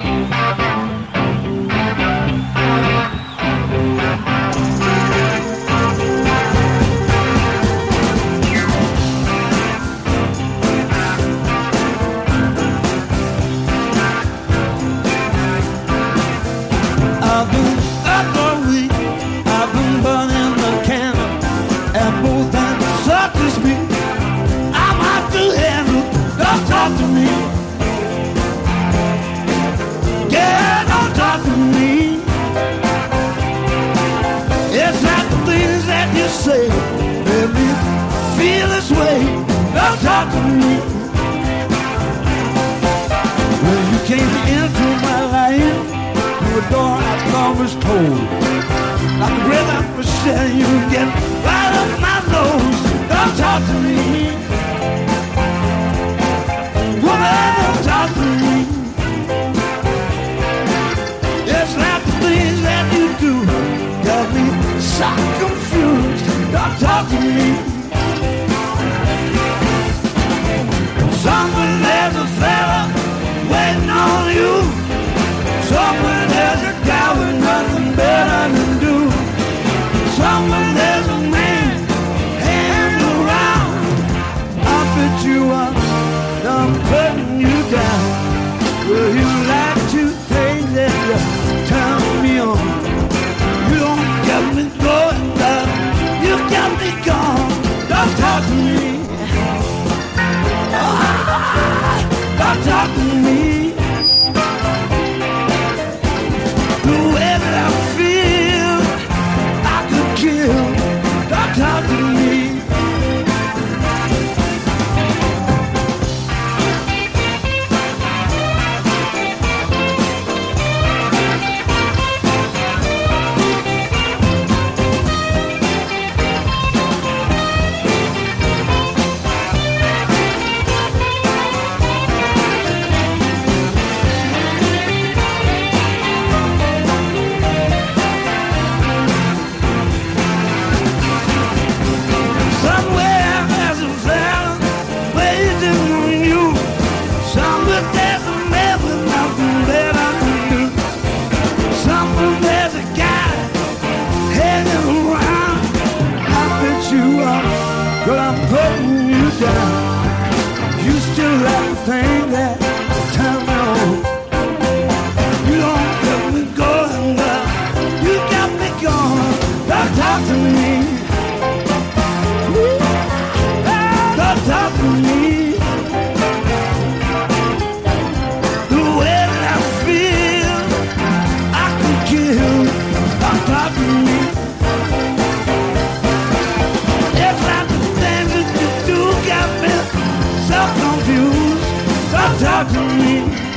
I've a door I've always told. Like a breath out for share, you get right up my nose. Don't talk to me. Woman, don't talk to me. It's not the things that you do. Got me so confused. Don't talk to me. long there's a man hanging around, I'll put you up, I'm putting you down. Will you like to pay that you turn me on? You don't get me going, love. You got me gone. Don't talk to me. Oh, don't talk to me. But I'm putting you down. You still like the thing that time me on. You don't let me go, girl. You got me going. Don't talk to me. Don't talk to me. The way that I feel, I can kill. Don't talk to me. talk to.